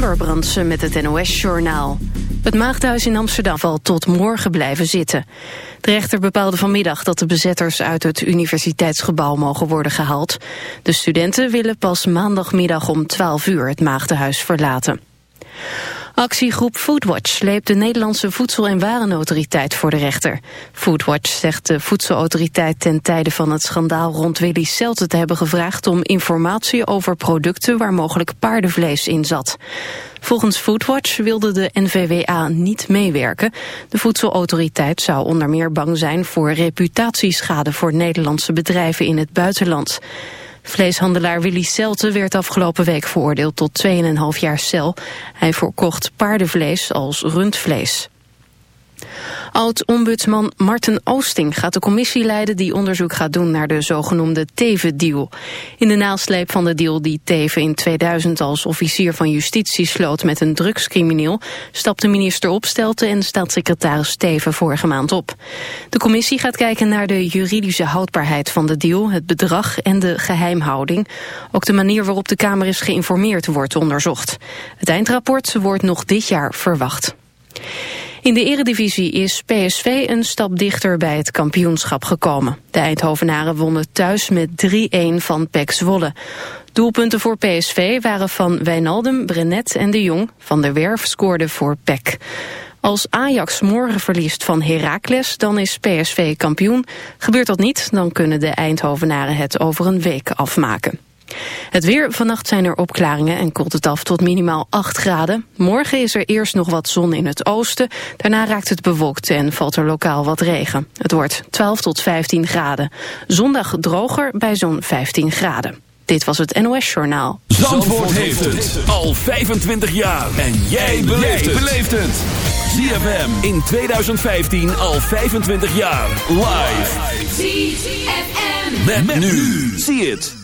Brandsen met het NOS-journaal. Het Maagdhuis in Amsterdam zal tot morgen blijven zitten. De rechter bepaalde vanmiddag dat de bezetters uit het universiteitsgebouw mogen worden gehaald. De studenten willen pas maandagmiddag om 12 uur het Maagdenhuis verlaten. Actiegroep Foodwatch sleept de Nederlandse Voedsel- en Warenautoriteit voor de rechter. Foodwatch zegt de voedselautoriteit ten tijde van het schandaal rond Willy Celte te hebben gevraagd om informatie over producten waar mogelijk paardenvlees in zat. Volgens Foodwatch wilde de NVWA niet meewerken. De voedselautoriteit zou onder meer bang zijn voor reputatieschade voor Nederlandse bedrijven in het buitenland. Vleeshandelaar Willy Celte werd afgelopen week veroordeeld tot 2,5 jaar cel. Hij verkocht paardenvlees als rundvlees. Oud-ombudsman Marten Oosting gaat de commissie leiden die onderzoek gaat doen naar de zogenoemde Teven-deal. In de nasleep van de deal die Teven in 2000 als officier van justitie sloot met een drugscrimineel, stapte minister Opstelten en staatssecretaris Teven vorige maand op. De commissie gaat kijken naar de juridische houdbaarheid van de deal, het bedrag en de geheimhouding. Ook de manier waarop de Kamer is geïnformeerd wordt onderzocht. Het eindrapport wordt nog dit jaar verwacht. In de eredivisie is PSV een stap dichter bij het kampioenschap gekomen. De Eindhovenaren wonnen thuis met 3-1 van PEC Zwolle. Doelpunten voor PSV waren van Wijnaldum, Brenet en de Jong. Van der Werf scoorde voor PEC. Als Ajax morgen verliest van Heracles, dan is PSV kampioen. Gebeurt dat niet, dan kunnen de Eindhovenaren het over een week afmaken. Het weer, vannacht zijn er opklaringen en koelt het af tot minimaal 8 graden. Morgen is er eerst nog wat zon in het oosten. Daarna raakt het bewolkt en valt er lokaal wat regen. Het wordt 12 tot 15 graden. Zondag droger bij zo'n 15 graden. Dit was het NOS Journaal. Zandvoort, heeft het al 25 jaar. En jij beleeft het. ZFM in 2015 al 25 jaar. Live. ZFM. met nu. Zie het.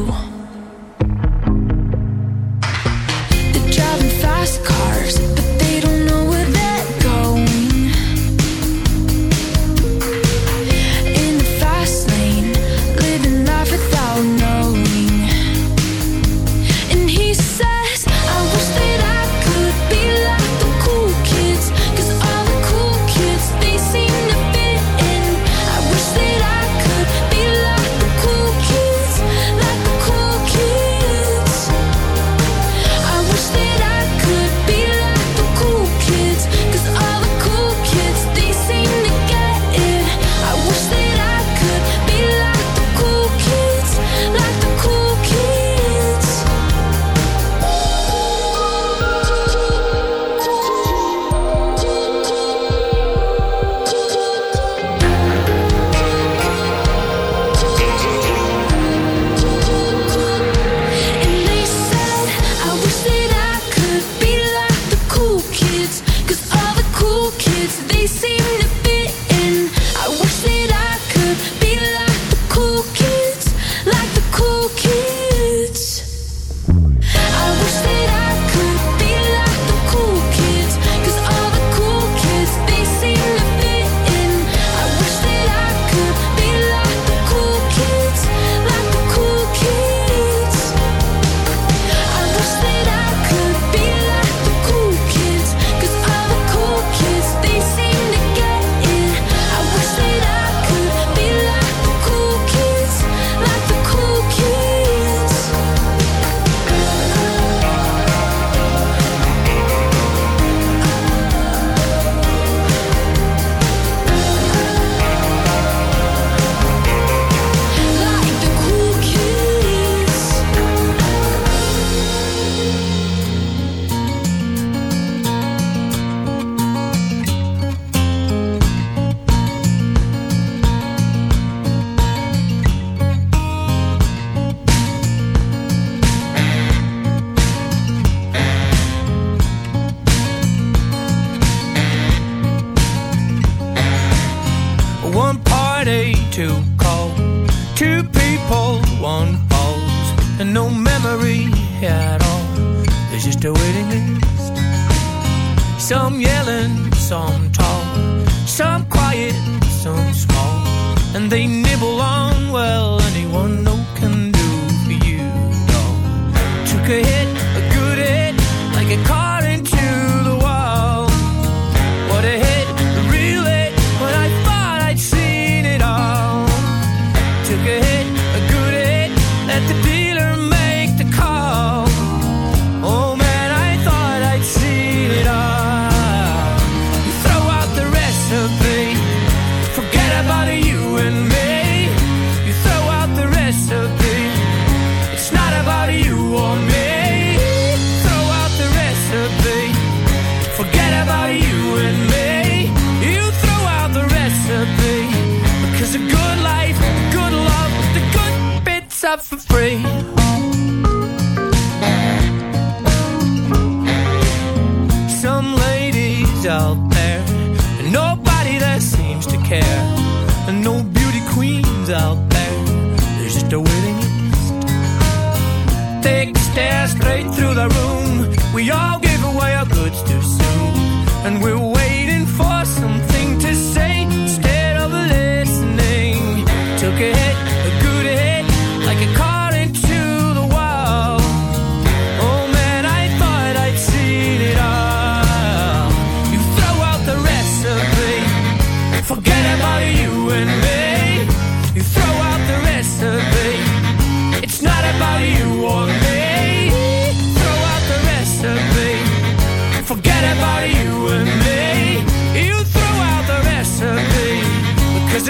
for free.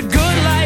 good life.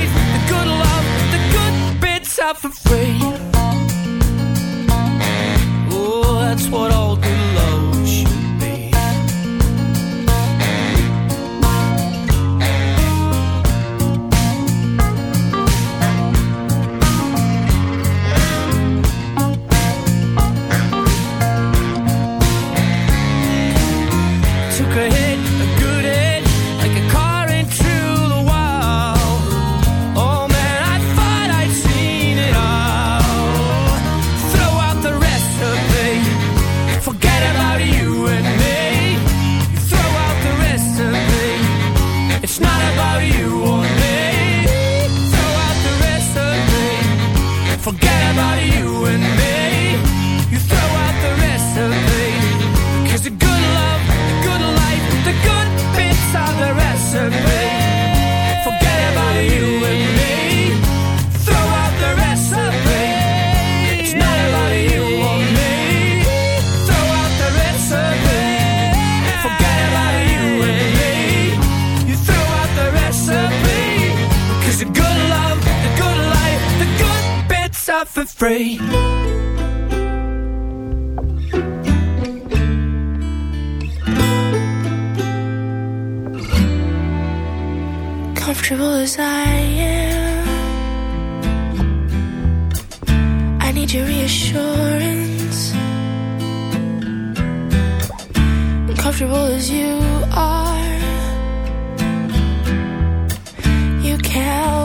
free. Comfortable as I am, I need your reassurance. And comfortable as you are, you can't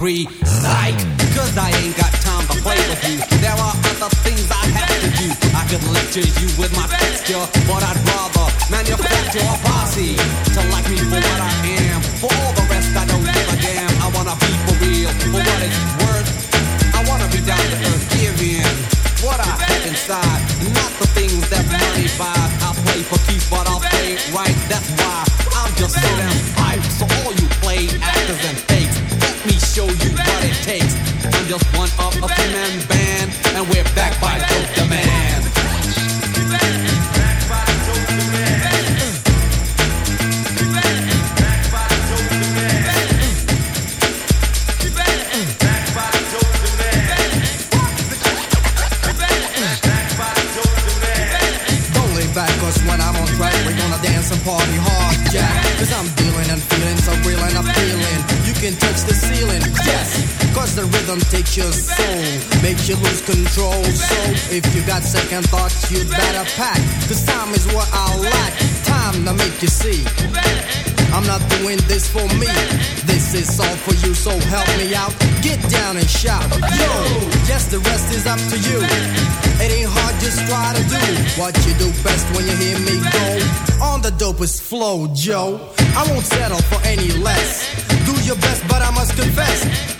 agree. Psych, cause I ain't got time to play with you. There are other things I have to do. I could lecture you with my texture, but I'd rather manufacture a posse to like me for what I control. So if you got second thoughts, you better pack. Cause time is what I lack. Time to make you see. I'm not doing this for me. This is all for you, so help me out. Get down and shout. Yo, yes, the rest is up to you. It ain't hard, just try to do what you do best when you hear me go. On the dopest flow, Joe. I won't settle for any less. Do your best, but I must confess.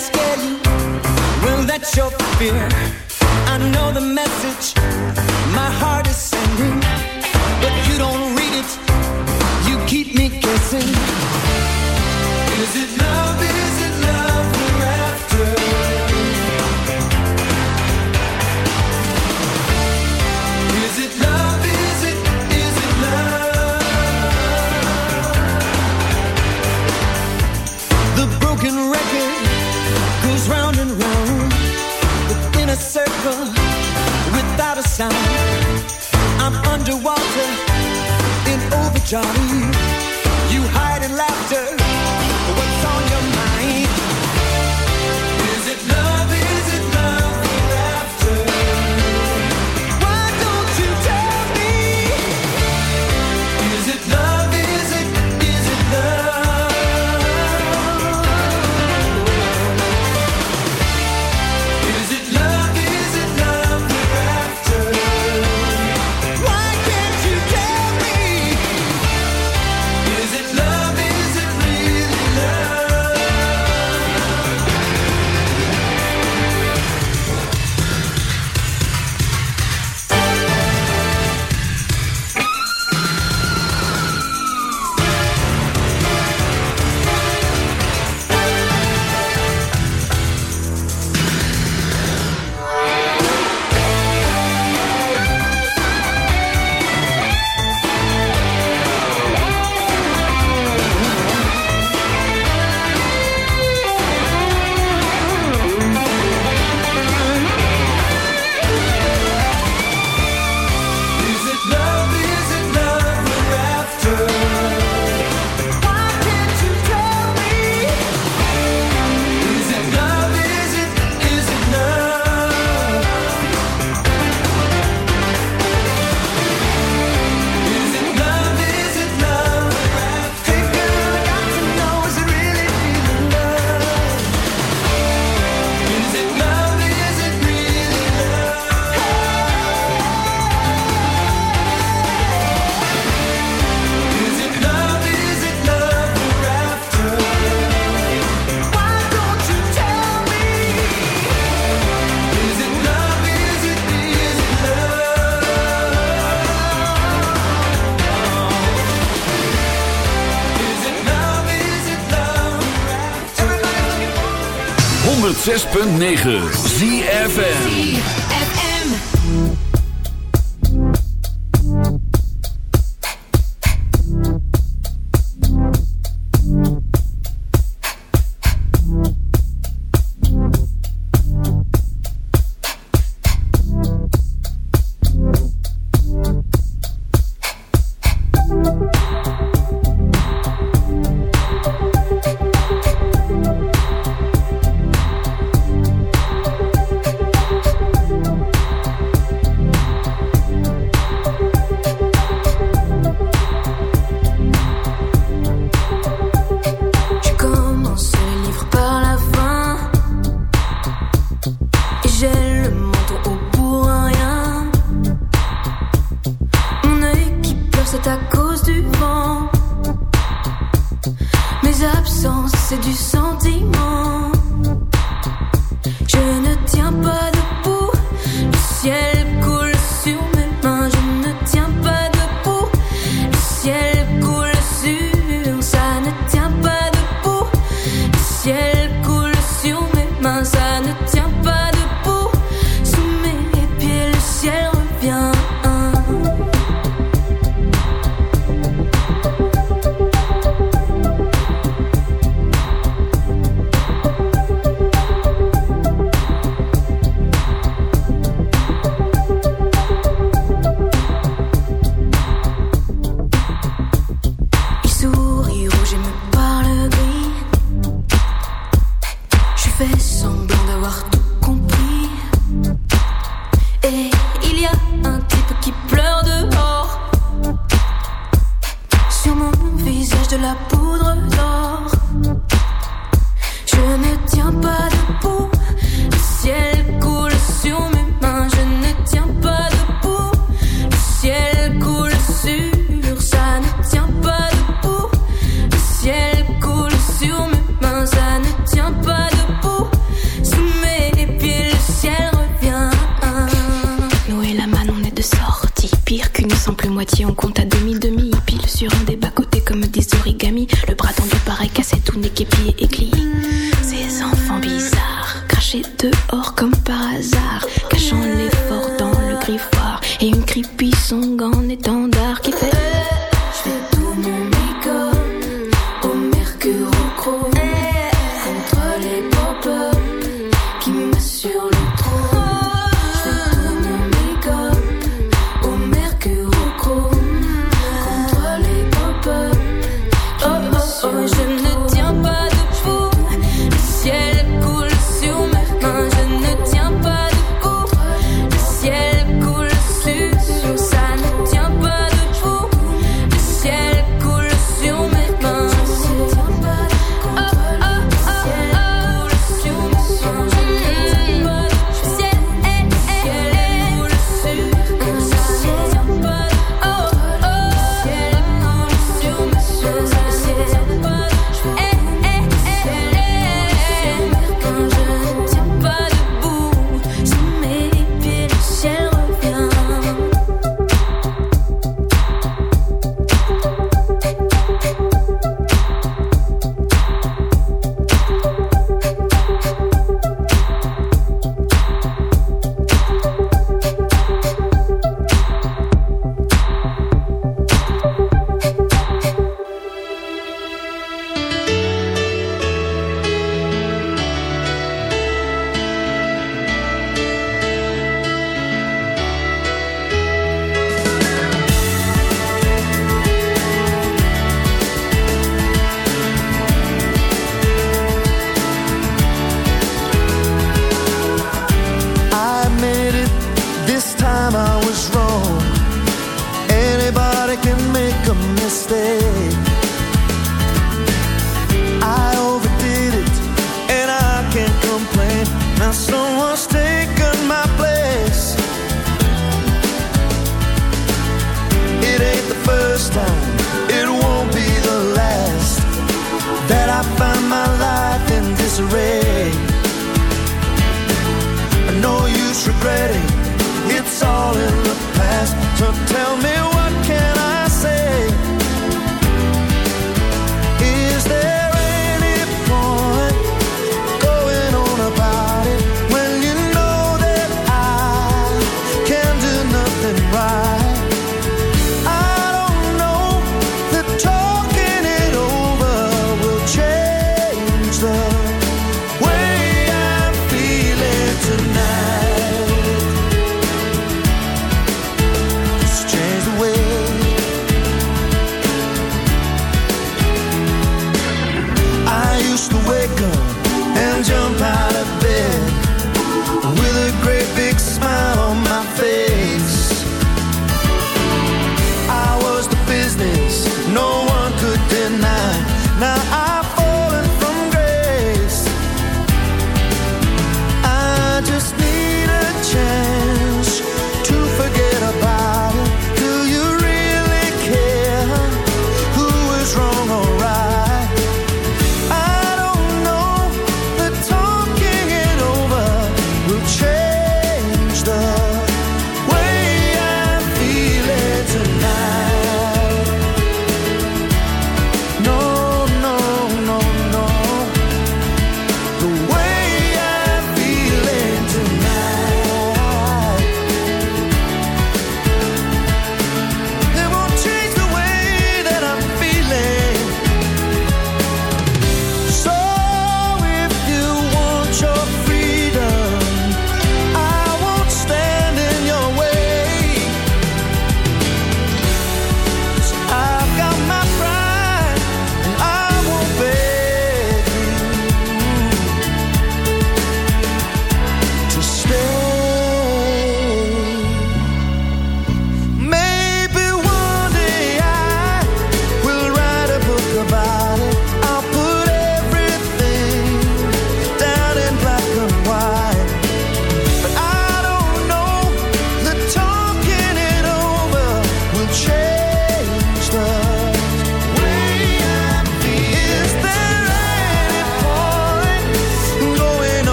scare you? Well, that's your fear. I know the message my heart is sending, but you don't read it. You keep me guessing. Is it love? without a sound. I'm underwater in overjoy. You hide in laughter. 106.9 ZFN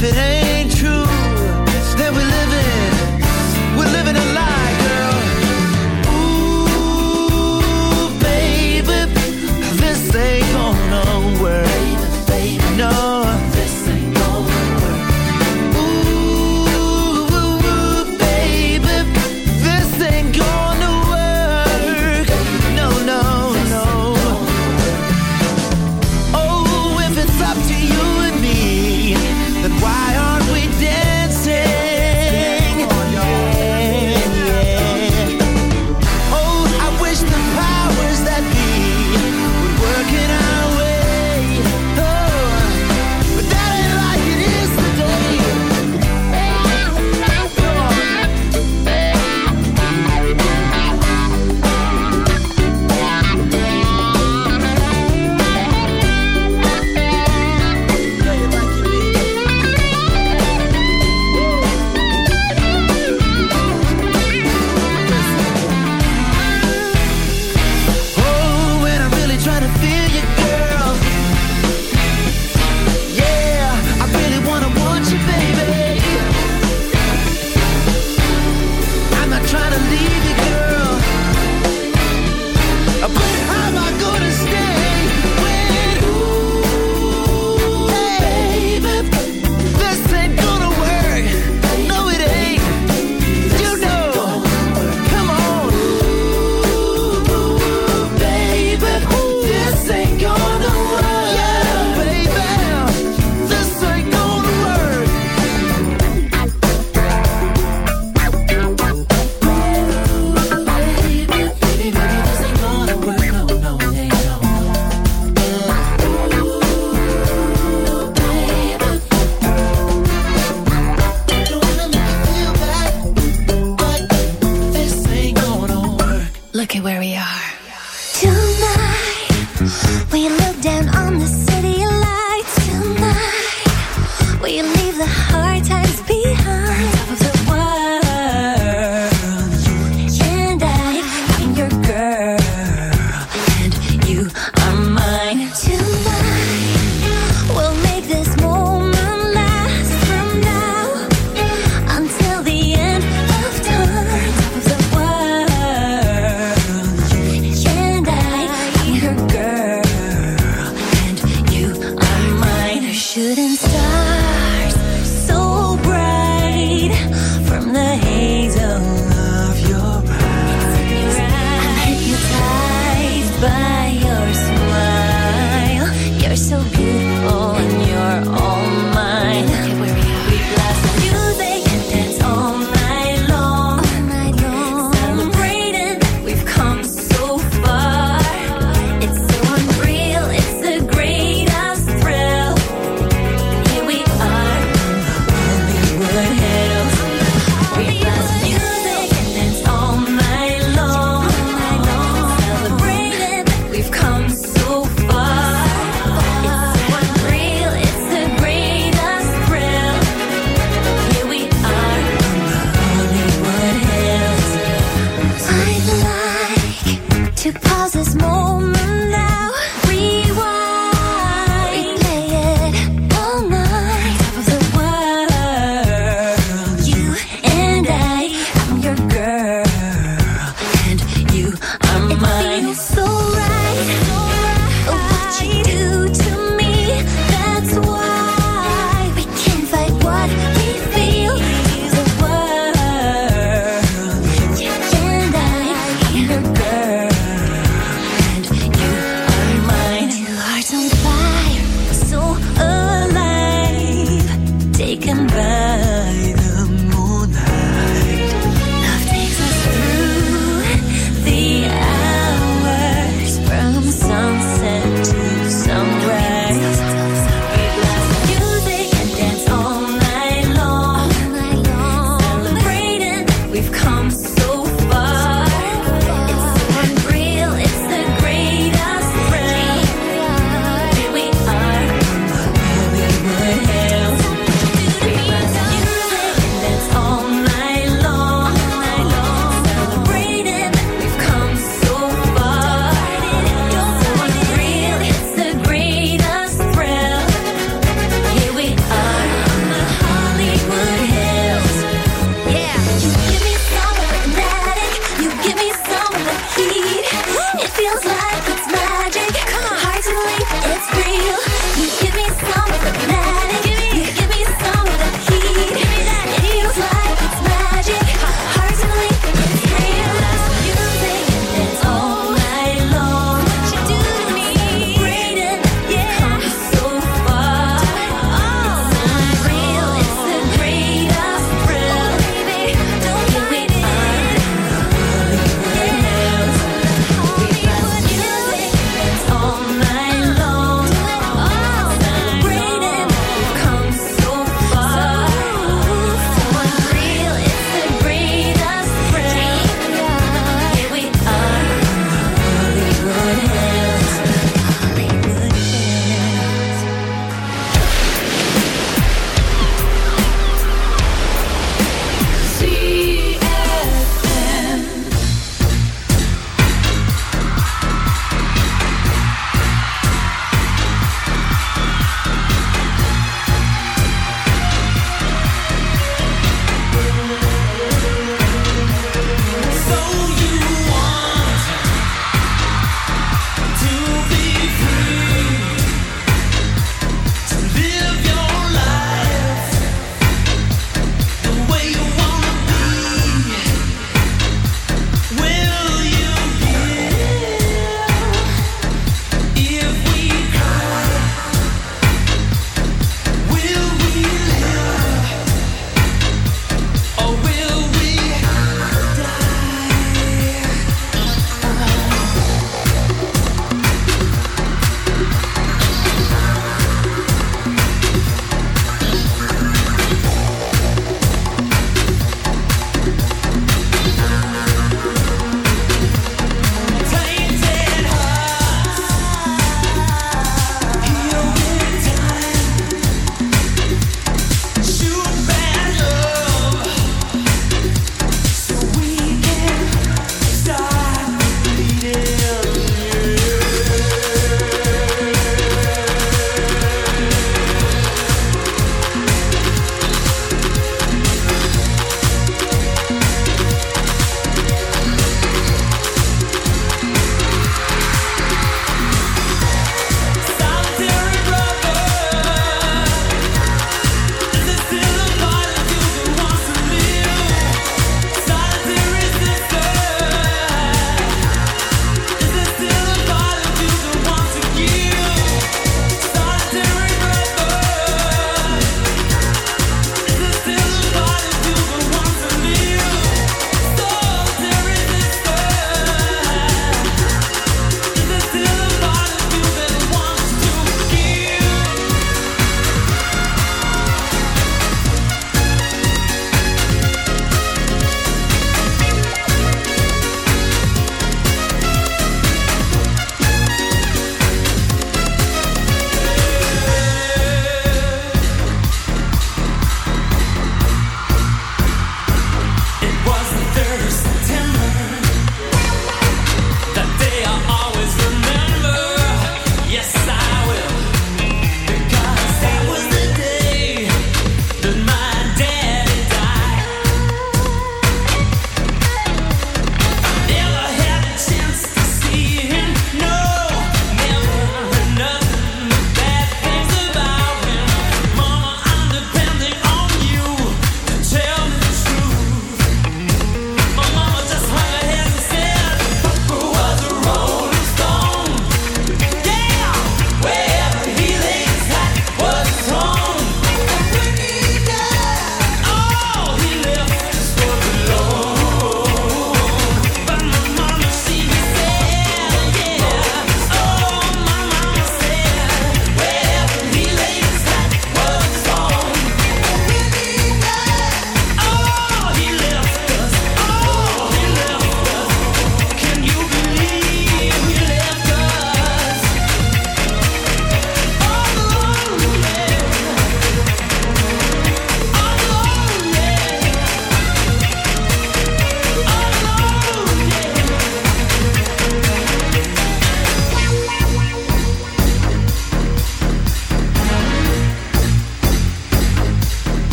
if it ain't